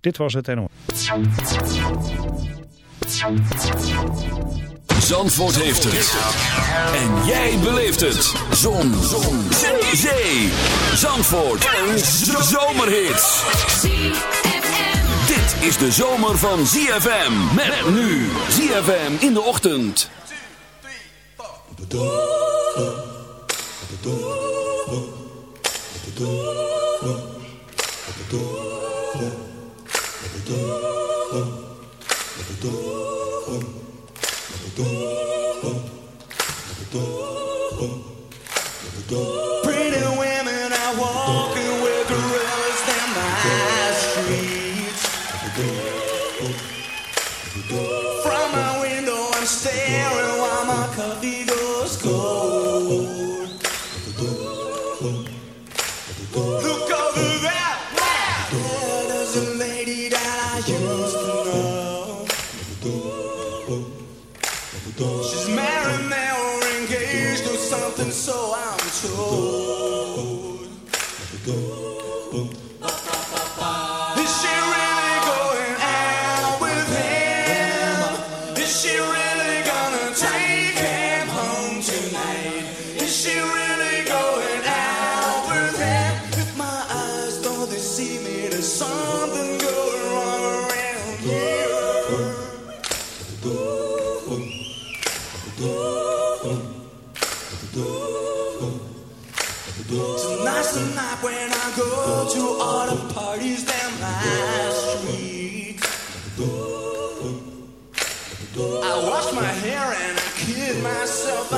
Dit was het NOS. Zandvoort heeft het. En jij beleeft het. Zon. Zon. Zee. Zandvoort. en zomerhit. Dit is de zomer van ZFM. Met nu. ZFM in de ochtend.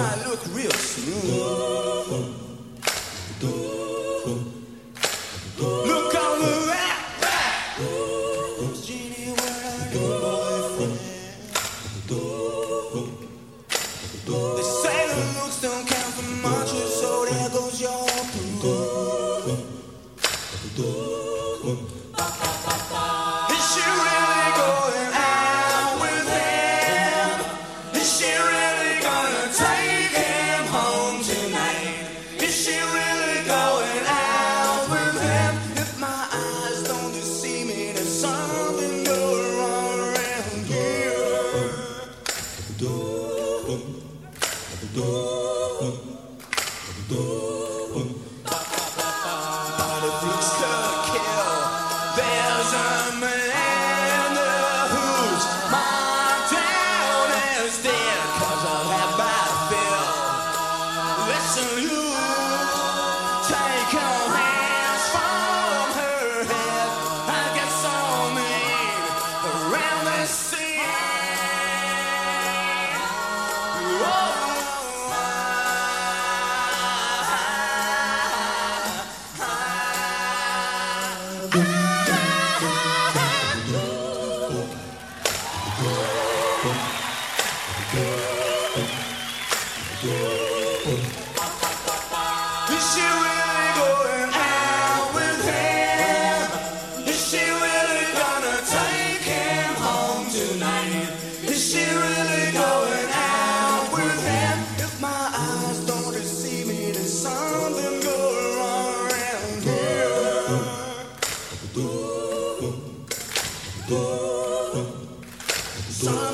I look real smooth. Ooh, ooh.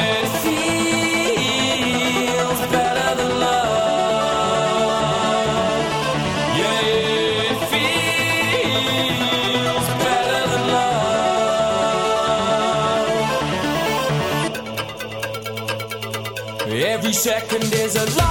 second is a lifetime,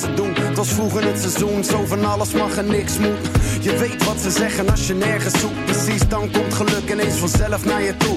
Niks. Het was vroeger het seizoen, zo van alles mag en niks moet. Je weet wat ze zeggen als je nergens zoekt. Precies, dan komt geluk ineens vanzelf naar je toe.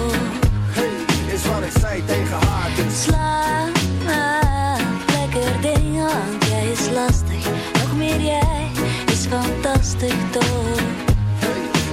Zei tegen haar. Dus Slaap, lekker ding, want jij is lastig. Nog meer jij is fantastisch toch?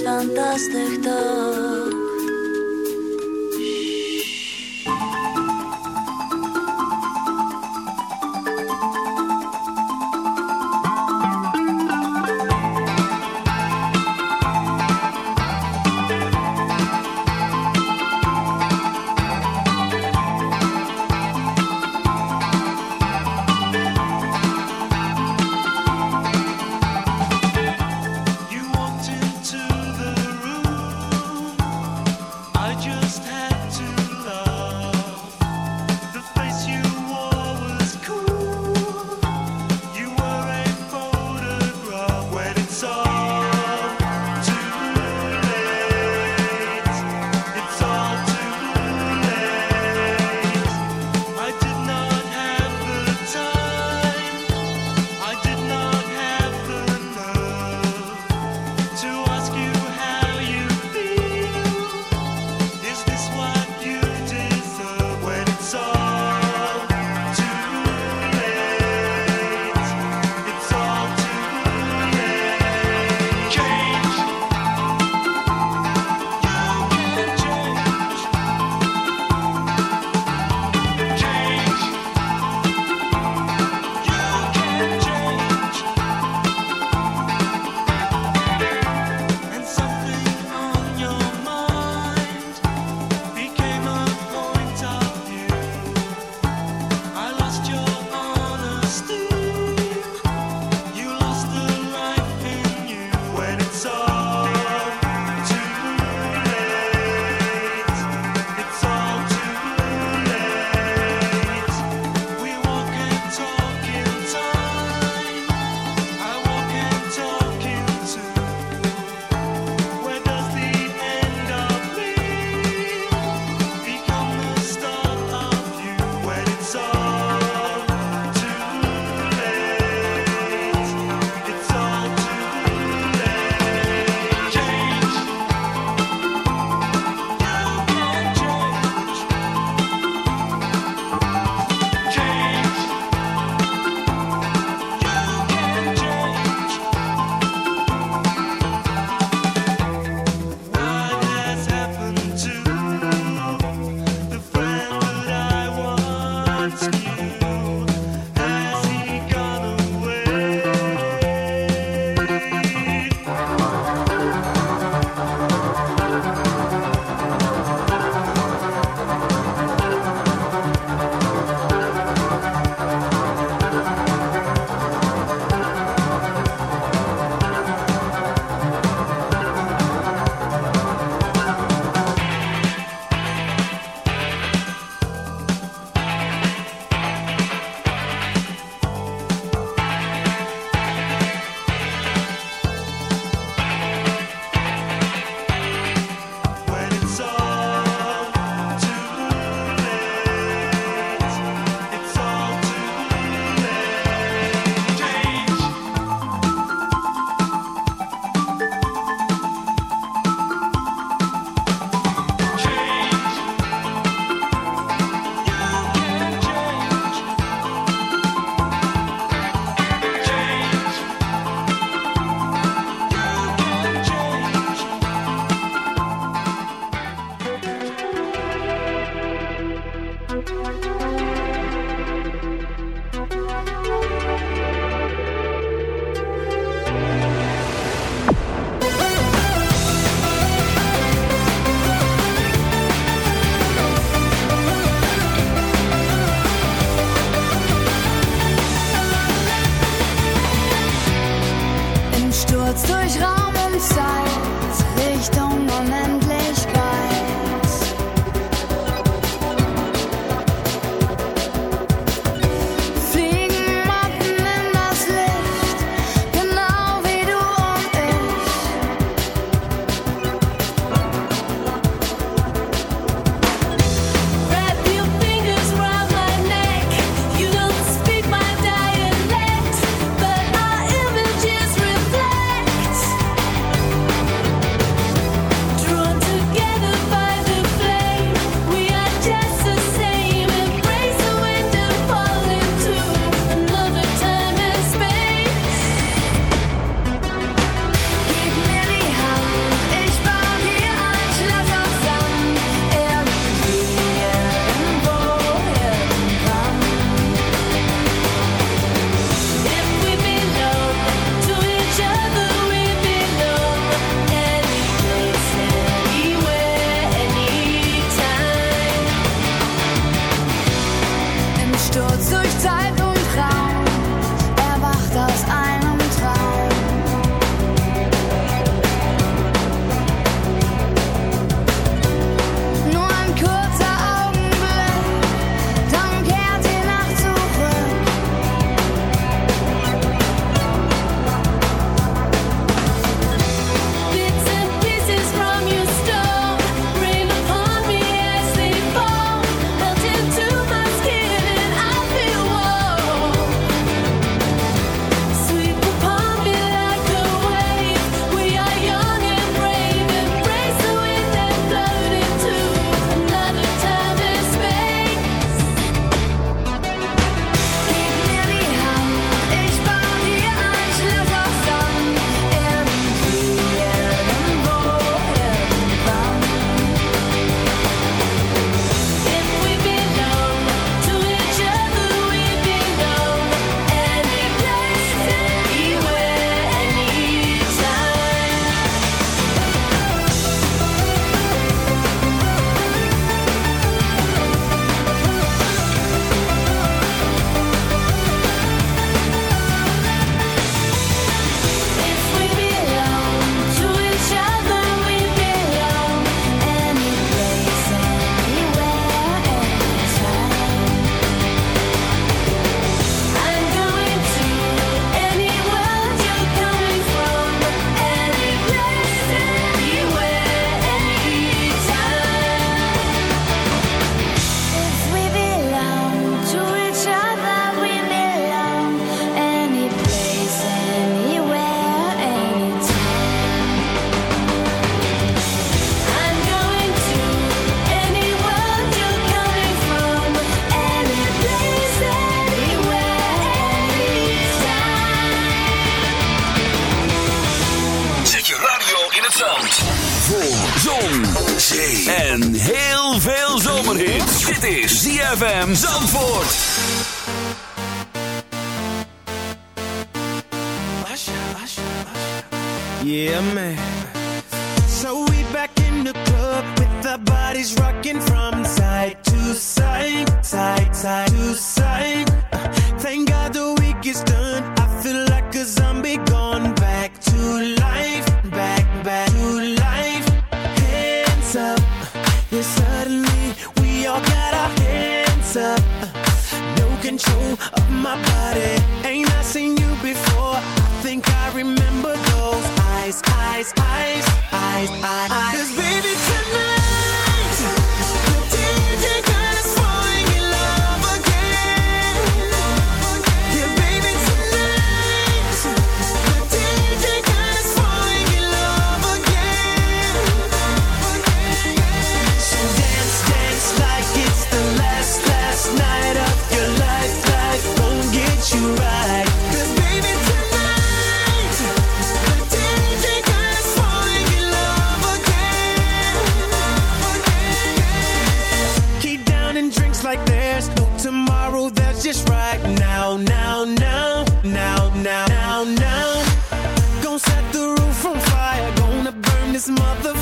Jij out now. Gonna set the roof on fire. Gonna burn this motherfucker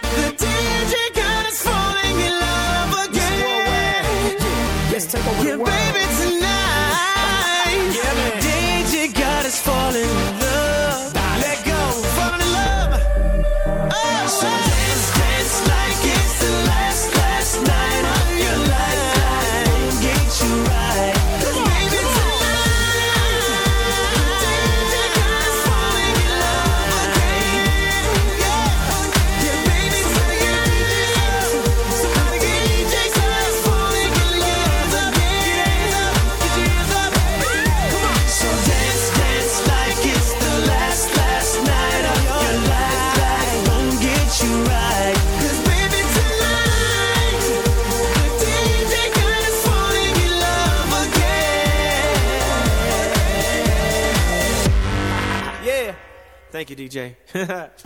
DJ.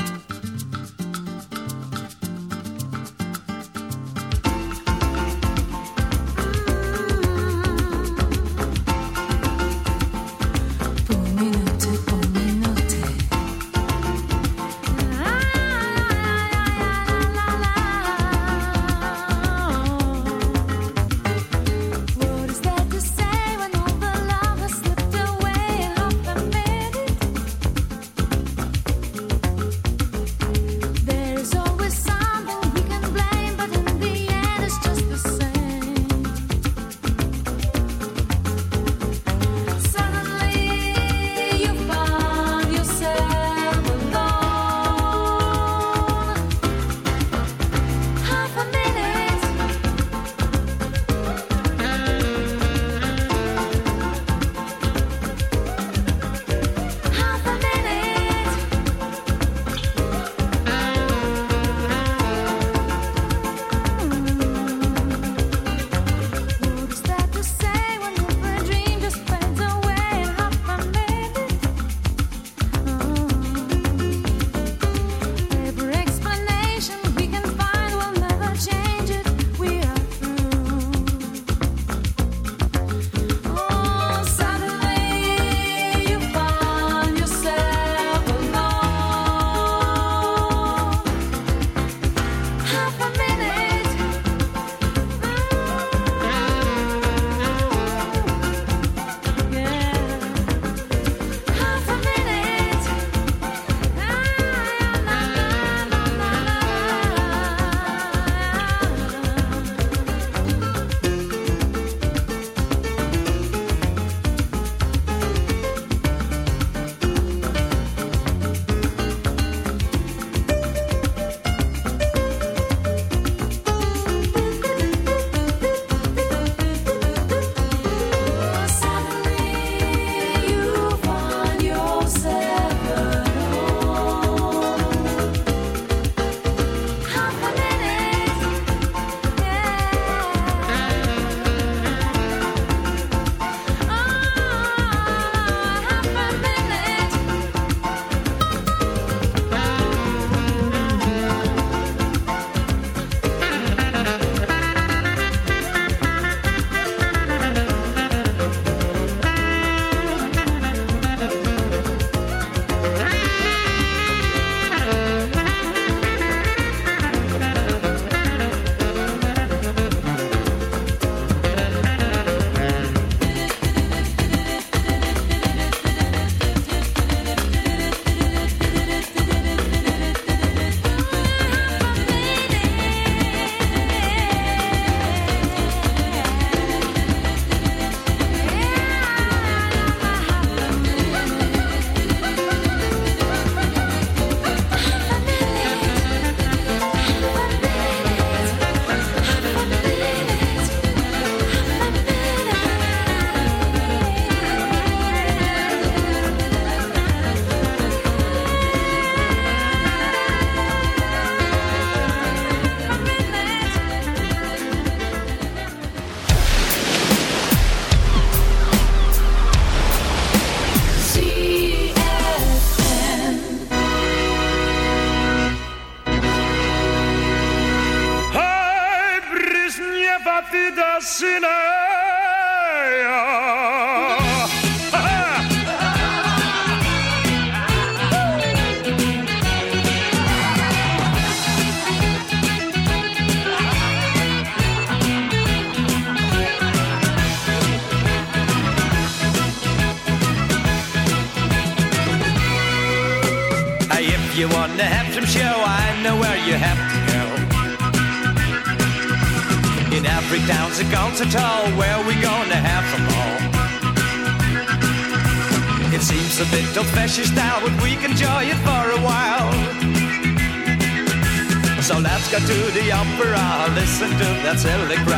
celebrate.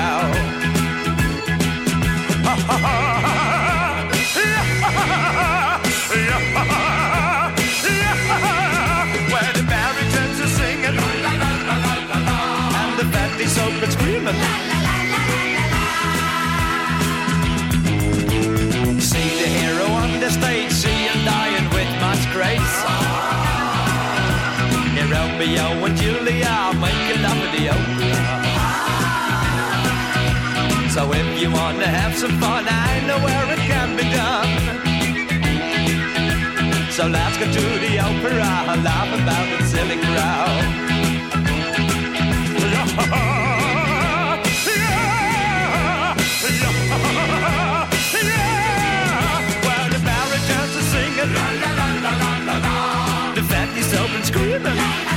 So let's go to the opera, I'll laugh about the silly crowd. screaming.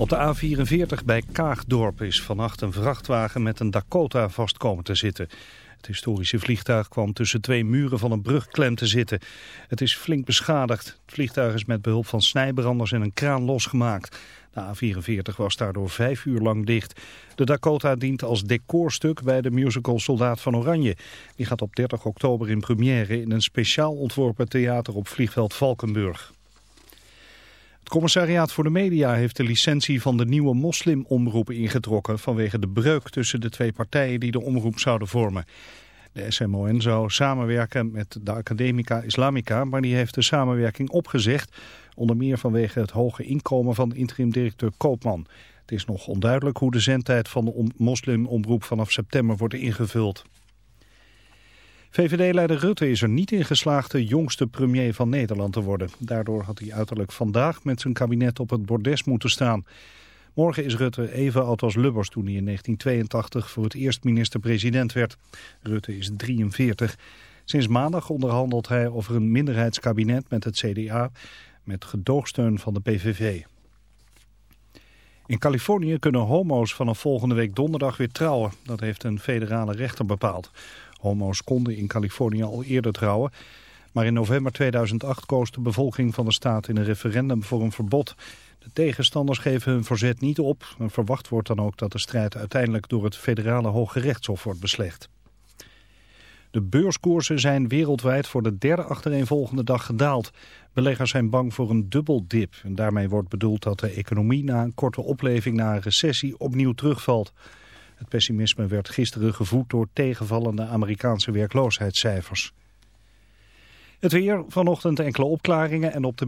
Op de A44 bij Kaagdorp is vannacht een vrachtwagen met een Dakota vast komen te zitten. Het historische vliegtuig kwam tussen twee muren van een brug klem te zitten. Het is flink beschadigd. Het vliegtuig is met behulp van snijbranders en een kraan losgemaakt. De A44 was daardoor vijf uur lang dicht. De Dakota dient als decorstuk bij de musical Soldaat van Oranje. Die gaat op 30 oktober in première in een speciaal ontworpen theater op vliegveld Valkenburg. Het commissariaat voor de media heeft de licentie van de nieuwe moslimomroep ingetrokken vanwege de breuk tussen de twee partijen die de omroep zouden vormen. De SMON zou samenwerken met de Academica Islamica, maar die heeft de samenwerking opgezegd, onder meer vanwege het hoge inkomen van interim-directeur Koopman. Het is nog onduidelijk hoe de zendtijd van de moslimomroep vanaf september wordt ingevuld. VVD-leider Rutte is er niet in geslaagd de jongste premier van Nederland te worden. Daardoor had hij uiterlijk vandaag met zijn kabinet op het bordes moeten staan. Morgen is Rutte even oud als Lubbers toen hij in 1982 voor het eerst minister-president werd. Rutte is 43. Sinds maandag onderhandelt hij over een minderheidskabinet met het CDA met gedoogsteun van de PVV. In Californië kunnen homo's vanaf volgende week donderdag weer trouwen. Dat heeft een federale rechter bepaald. Homo's konden in Californië al eerder trouwen. Maar in november 2008 koos de bevolking van de staat in een referendum voor een verbod. De tegenstanders geven hun verzet niet op. Verwacht wordt dan ook dat de strijd uiteindelijk door het federale Hoge Rechtshof wordt beslecht. De beurskoersen zijn wereldwijd voor de derde achtereenvolgende dag gedaald. Beleggers zijn bang voor een dubbeldip. En daarmee wordt bedoeld dat de economie na een korte opleving na een recessie opnieuw terugvalt. Het pessimisme werd gisteren gevoed door tegenvallende Amerikaanse werkloosheidscijfers. Het weer, vanochtend enkele opklaringen en op de